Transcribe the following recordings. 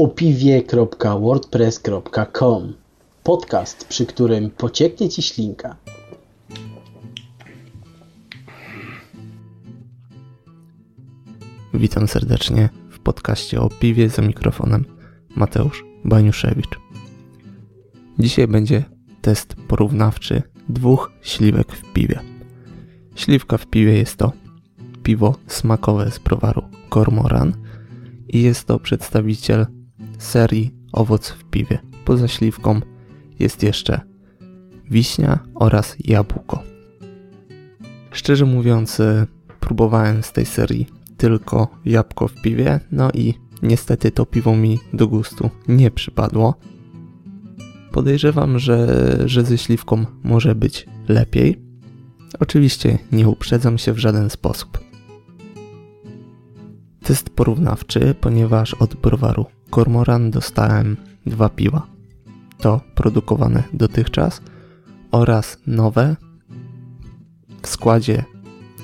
opiwie.wordpress.com Podcast, przy którym pocieknie Ci ślinka. Witam serdecznie w podcaście o piwie za mikrofonem Mateusz Baniuszewicz. Dzisiaj będzie test porównawczy dwóch śliwek w piwie. Śliwka w piwie jest to piwo smakowe z browaru Cormoran i jest to przedstawiciel serii Owoc w piwie. Poza śliwką jest jeszcze wiśnia oraz jabłko. Szczerze mówiąc, y, próbowałem z tej serii tylko jabłko w piwie, no i niestety to piwo mi do gustu nie przypadło. Podejrzewam, że, że ze śliwką może być lepiej. Oczywiście nie uprzedzam się w żaden sposób. Test porównawczy, ponieważ od browaru Cormoran dostałem dwa piwa. To produkowane dotychczas oraz nowe w składzie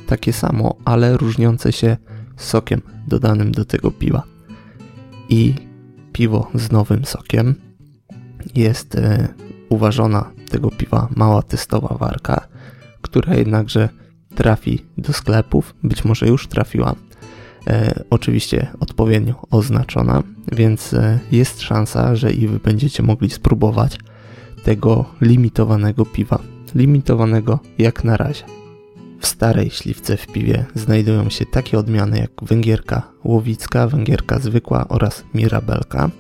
takie samo, ale różniące się sokiem dodanym do tego piwa. I piwo z nowym sokiem jest e, uważana tego piwa mała testowa warka, która jednakże trafi do sklepów, być może już trafiła, e, oczywiście odpowiednio oznaczona, więc e, jest szansa, że i wy będziecie mogli spróbować tego limitowanego piwa. Limitowanego jak na razie. W starej śliwce w piwie znajdują się takie odmiany jak węgierka łowicka, węgierka zwykła oraz mirabelka.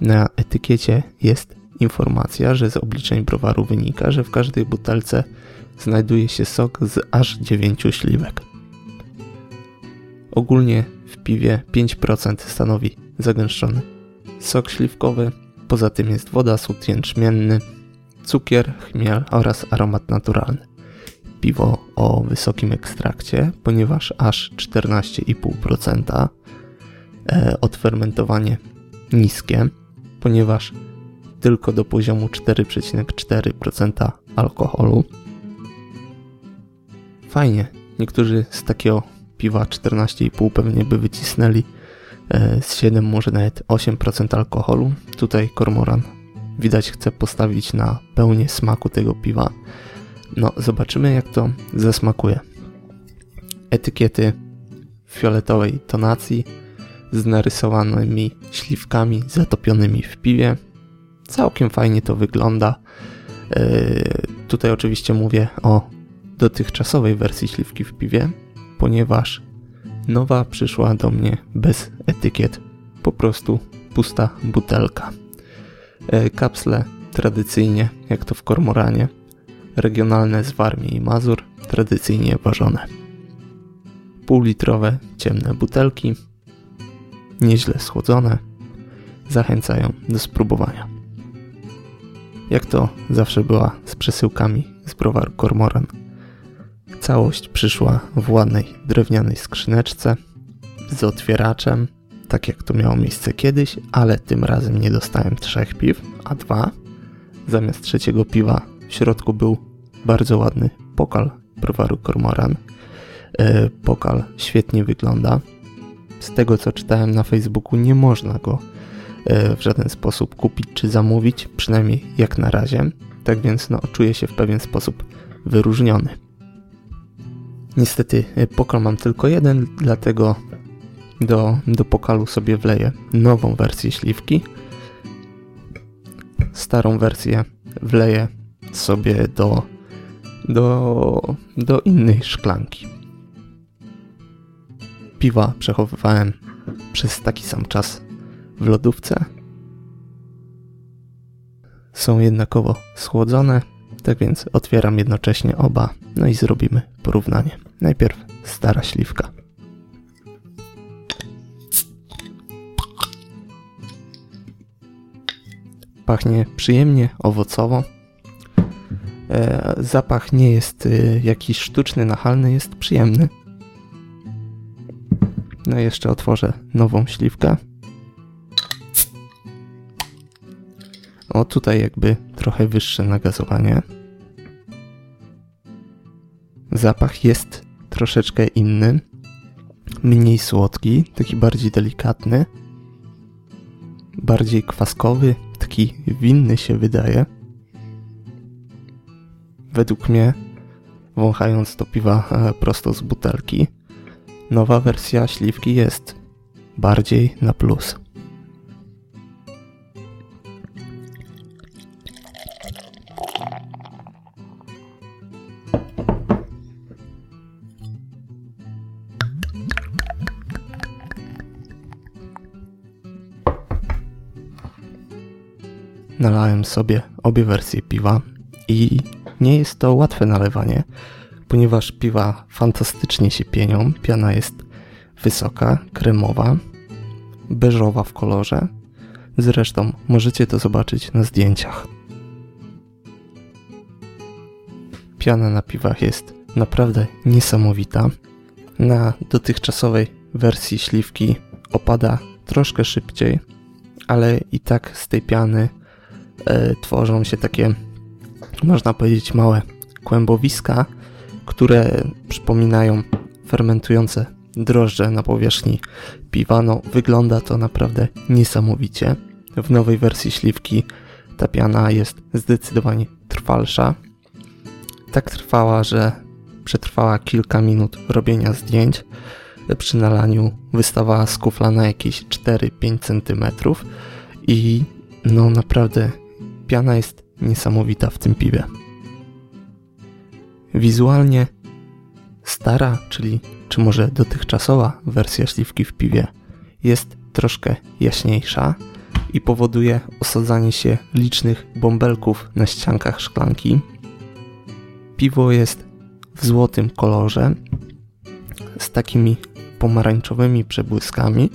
Na etykiecie jest informacja, że z obliczeń browaru wynika, że w każdej butelce znajduje się sok z aż 9 śliwek. Ogólnie w piwie 5% stanowi zagęszczony sok śliwkowy, poza tym jest woda, sód jęczmienny, cukier, chmiel oraz aromat naturalny. Piwo o wysokim ekstrakcie, ponieważ aż 14,5% e, odfermentowanie niskie, ponieważ tylko do poziomu 4,4% alkoholu. Fajnie, niektórzy z takiego piwa 14,5 pewnie by wycisnęli e, z 7, może nawet 8% alkoholu. Tutaj Kormoran widać chce postawić na pełnię smaku tego piwa. No, zobaczymy jak to zasmakuje. Etykiety fioletowej tonacji z narysowanymi śliwkami zatopionymi w piwie. Całkiem fajnie to wygląda. Yy, tutaj oczywiście mówię o dotychczasowej wersji śliwki w piwie, ponieważ nowa przyszła do mnie bez etykiet. Po prostu pusta butelka. Yy, kapsle tradycyjnie, jak to w Kormoranie, regionalne z Warmii i Mazur, tradycyjnie ważone. Półlitrowe, ciemne butelki, nieźle schłodzone, zachęcają do spróbowania. Jak to zawsze była z przesyłkami z browaru Kormoran. Całość przyszła w ładnej drewnianej skrzyneczce z otwieraczem, tak jak to miało miejsce kiedyś, ale tym razem nie dostałem trzech piw, a dwa. Zamiast trzeciego piwa w środku był bardzo ładny pokal browaru Kormoran. E, pokal świetnie wygląda. Z tego co czytałem na Facebooku nie można go e, w żaden sposób kupić czy zamówić, przynajmniej jak na razie. Tak więc no, czuję się w pewien sposób wyróżniony. Niestety e, pokal mam tylko jeden, dlatego do, do pokalu sobie wleję nową wersję śliwki. Starą wersję wleję sobie do, do, do innej szklanki. Piwa przechowywałem przez taki sam czas w lodówce. Są jednakowo schłodzone, tak więc otwieram jednocześnie oba, no i zrobimy porównanie. Najpierw stara śliwka. Pachnie przyjemnie, owocowo. E, zapach nie jest e, jakiś sztuczny, nachalny, jest przyjemny. No i jeszcze otworzę nową śliwkę. O, tutaj jakby trochę wyższe nagazowanie. Zapach jest troszeczkę inny. Mniej słodki, taki bardziej delikatny. bardziej kwaskowy, taki winny się wydaje. Według mnie, wąchając to piwa e, prosto z butelki, nowa wersja śliwki jest bardziej na plus. Nalałem sobie obie wersje piwa i nie jest to łatwe nalewanie, ponieważ piwa fantastycznie się pienią. Piana jest wysoka, kremowa, beżowa w kolorze. Zresztą możecie to zobaczyć na zdjęciach. Piana na piwach jest naprawdę niesamowita. Na dotychczasowej wersji śliwki opada troszkę szybciej, ale i tak z tej piany tworzą się takie, można powiedzieć, małe kłębowiska, które przypominają fermentujące drożdże na powierzchni piwa. No, wygląda to naprawdę niesamowicie. W nowej wersji śliwki ta piana jest zdecydowanie trwalsza. Tak trwała, że przetrwała kilka minut robienia zdjęć. Przy nalaniu wystawała z kufla na jakieś 4-5 cm i no naprawdę piana jest niesamowita w tym piwie. Wizualnie stara, czyli czy może dotychczasowa wersja śliwki w piwie jest troszkę jaśniejsza i powoduje osadzanie się licznych bąbelków na ściankach szklanki. Piwo jest w złotym kolorze z takimi pomarańczowymi przebłyskami.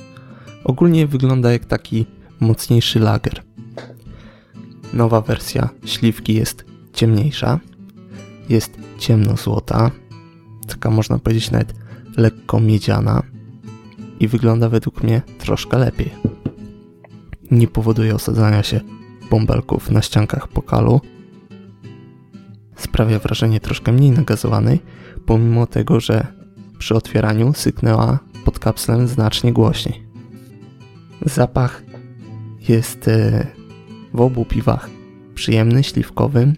Ogólnie wygląda jak taki mocniejszy lager. Nowa wersja śliwki jest ciemniejsza, jest ciemnozłota, taka można powiedzieć nawet lekko miedziana i wygląda według mnie troszkę lepiej. Nie powoduje osadzania się bąbelków na ściankach pokalu. Sprawia wrażenie troszkę mniej nagazowanej, pomimo tego, że przy otwieraniu syknęła pod kapslem znacznie głośniej. Zapach jest e, w obu piwach przyjemny, śliwkowy.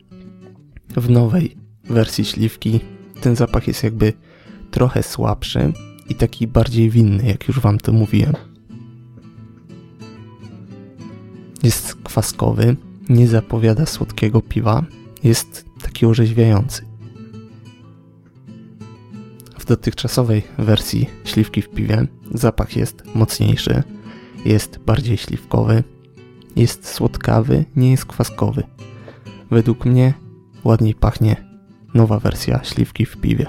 W nowej wersji śliwki ten zapach jest jakby trochę słabszy i taki bardziej winny, jak już wam to mówiłem. Jest kwaskowy, nie zapowiada słodkiego piwa, jest taki orzeźwiający. W dotychczasowej wersji śliwki w piwie zapach jest mocniejszy, jest bardziej śliwkowy, jest słodkawy, nie jest kwaskowy. Według mnie ładniej pachnie nowa wersja śliwki w piwie.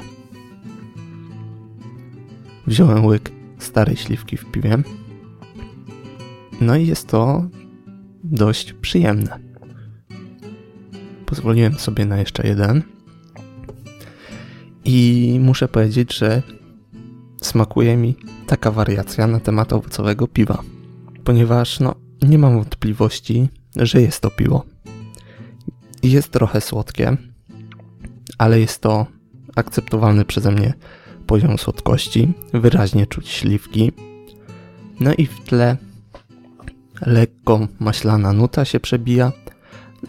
Wziąłem łyk starej śliwki w piwie. No i jest to dość przyjemne. Pozwoliłem sobie na jeszcze jeden. I muszę powiedzieć, że smakuje mi taka wariacja na temat owocowego piwa. Ponieważ no, nie mam wątpliwości, że jest to piwo. Jest trochę słodkie, ale jest to akceptowalny przeze mnie poziom słodkości. Wyraźnie czuć śliwki. No i w tle lekko maślana nuta się przebija,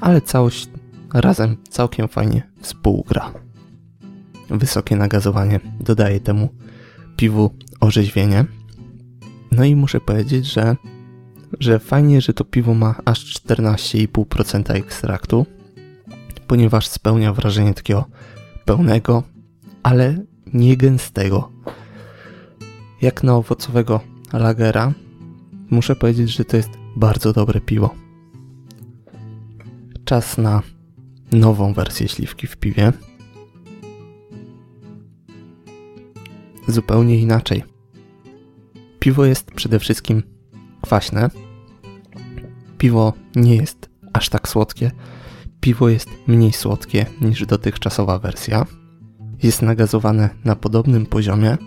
ale całość razem całkiem fajnie współgra. Wysokie nagazowanie dodaje temu piwu orzeźwienie. No i muszę powiedzieć, że, że fajnie, że to piwo ma aż 14,5% ekstraktu, ponieważ spełnia wrażenie takiego pełnego, ale nie gęstego. Jak na owocowego lagera, muszę powiedzieć, że to jest bardzo dobre piwo. Czas na nową wersję śliwki w piwie. Zupełnie inaczej. Piwo jest przede wszystkim kwaśne. Piwo nie jest aż tak słodkie. Piwo jest mniej słodkie niż dotychczasowa wersja. Jest nagazowane na podobnym poziomie,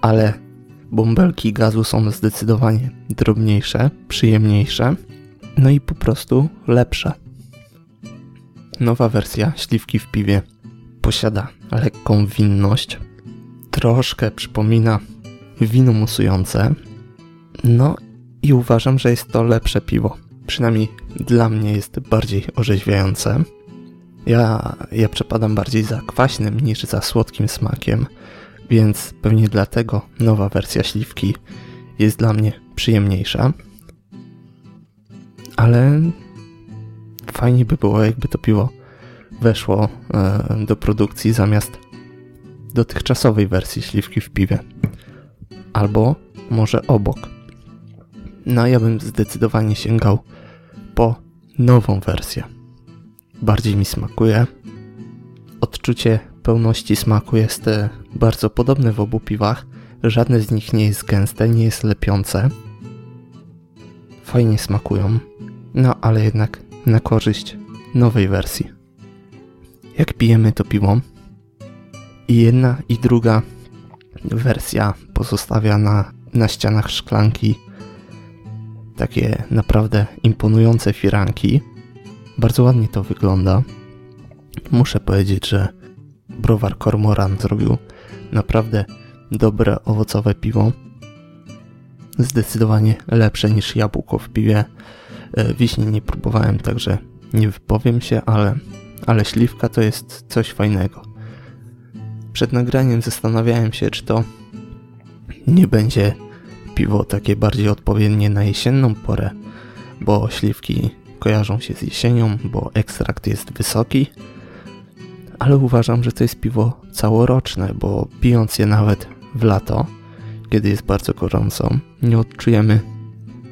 ale bąbelki gazu są zdecydowanie drobniejsze, przyjemniejsze, no i po prostu lepsze. Nowa wersja śliwki w piwie posiada lekką winność, troszkę przypomina wino musujące, no i uważam, że jest to lepsze piwo. Przynajmniej dla mnie jest bardziej orzeźwiające. Ja, ja przepadam bardziej za kwaśnym niż za słodkim smakiem, więc pewnie dlatego nowa wersja śliwki jest dla mnie przyjemniejsza. Ale fajnie by było, jakby to piwo weszło e, do produkcji zamiast dotychczasowej wersji śliwki w piwie. Albo może obok. No ja bym zdecydowanie sięgał po nową wersję. Bardziej mi smakuje. Odczucie pełności smaku jest e, bardzo podobne w obu piwach. Żadne z nich nie jest gęste, nie jest lepiące. Fajnie smakują, no ale jednak na korzyść nowej wersji. Jak pijemy to piwo, i jedna i druga wersja pozostawia na, na ścianach szklanki takie naprawdę imponujące firanki. Bardzo ładnie to wygląda. Muszę powiedzieć, że browar Cormoran zrobił naprawdę dobre owocowe piwo. Zdecydowanie lepsze niż jabłko w piwie. E, wiśni nie próbowałem, także nie wypowiem się, ale, ale śliwka to jest coś fajnego. Przed nagraniem zastanawiałem się, czy to nie będzie piwo takie bardziej odpowiednie na jesienną porę, bo śliwki kojarzą się z jesienią, bo ekstrakt jest wysoki, ale uważam, że to jest piwo całoroczne, bo pijąc je nawet w lato, kiedy jest bardzo gorąco, nie odczujemy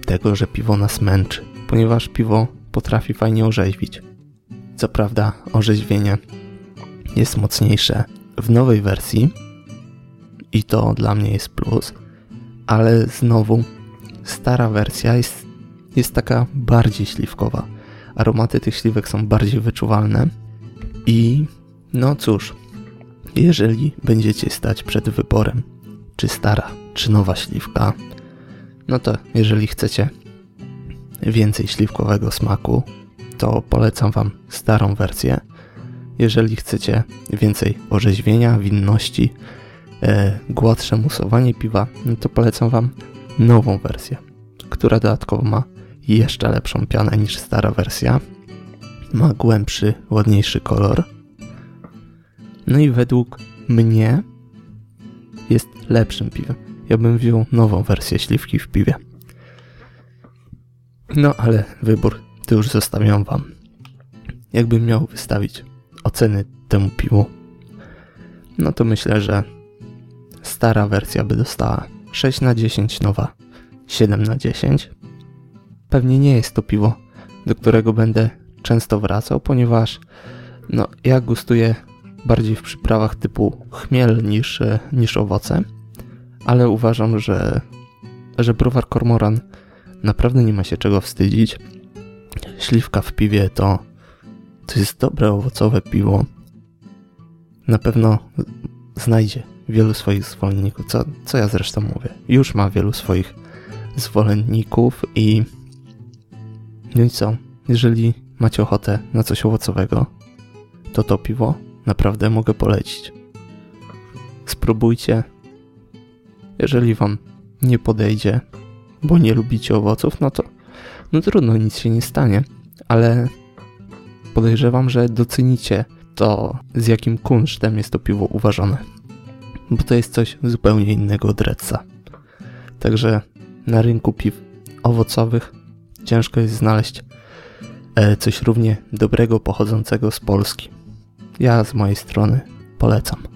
tego, że piwo nas męczy, ponieważ piwo potrafi fajnie orzeźwić. Co prawda, orzeźwienie jest mocniejsze w nowej wersji i to dla mnie jest plus, ale znowu stara wersja jest, jest taka bardziej śliwkowa. Aromaty tych śliwek są bardziej wyczuwalne i no cóż, jeżeli będziecie stać przed wyborem, czy stara, czy nowa śliwka, no to jeżeli chcecie więcej śliwkowego smaku, to polecam Wam starą wersję. Jeżeli chcecie więcej orzeźwienia, winności, e, głodsze musowanie piwa, no to polecam Wam nową wersję, która dodatkowo ma jeszcze lepszą pianę niż stara wersja. Ma głębszy, ładniejszy kolor. No i według mnie jest lepszym piwem. Ja bym wziął nową wersję śliwki w piwie. No ale wybór to już zostawiam Wam. Jakbym miał wystawić oceny temu piwu, no to myślę, że stara wersja by dostała 6 na 10, nowa 7 na 10. Pewnie nie jest to piwo, do którego będę często wracał, ponieważ no, ja gustuję bardziej w przyprawach typu chmiel niż, niż owoce, ale uważam, że, że browar Kormoran naprawdę nie ma się czego wstydzić. Śliwka w piwie to, to jest dobre owocowe piwo. Na pewno znajdzie wielu swoich zwolenników, co, co ja zresztą mówię. Już ma wielu swoich zwolenników i no i co? Jeżeli macie ochotę na coś owocowego, to to piwo naprawdę mogę polecić. Spróbujcie. Jeżeli wam nie podejdzie, bo nie lubicie owoców, no to no trudno, nic się nie stanie, ale podejrzewam, że docenicie to, z jakim kunsztem jest to piwo uważane bo to jest coś zupełnie innego od Redsa. Także na rynku piw owocowych ciężko jest znaleźć e, coś równie dobrego pochodzącego z Polski. Ja z mojej strony polecam.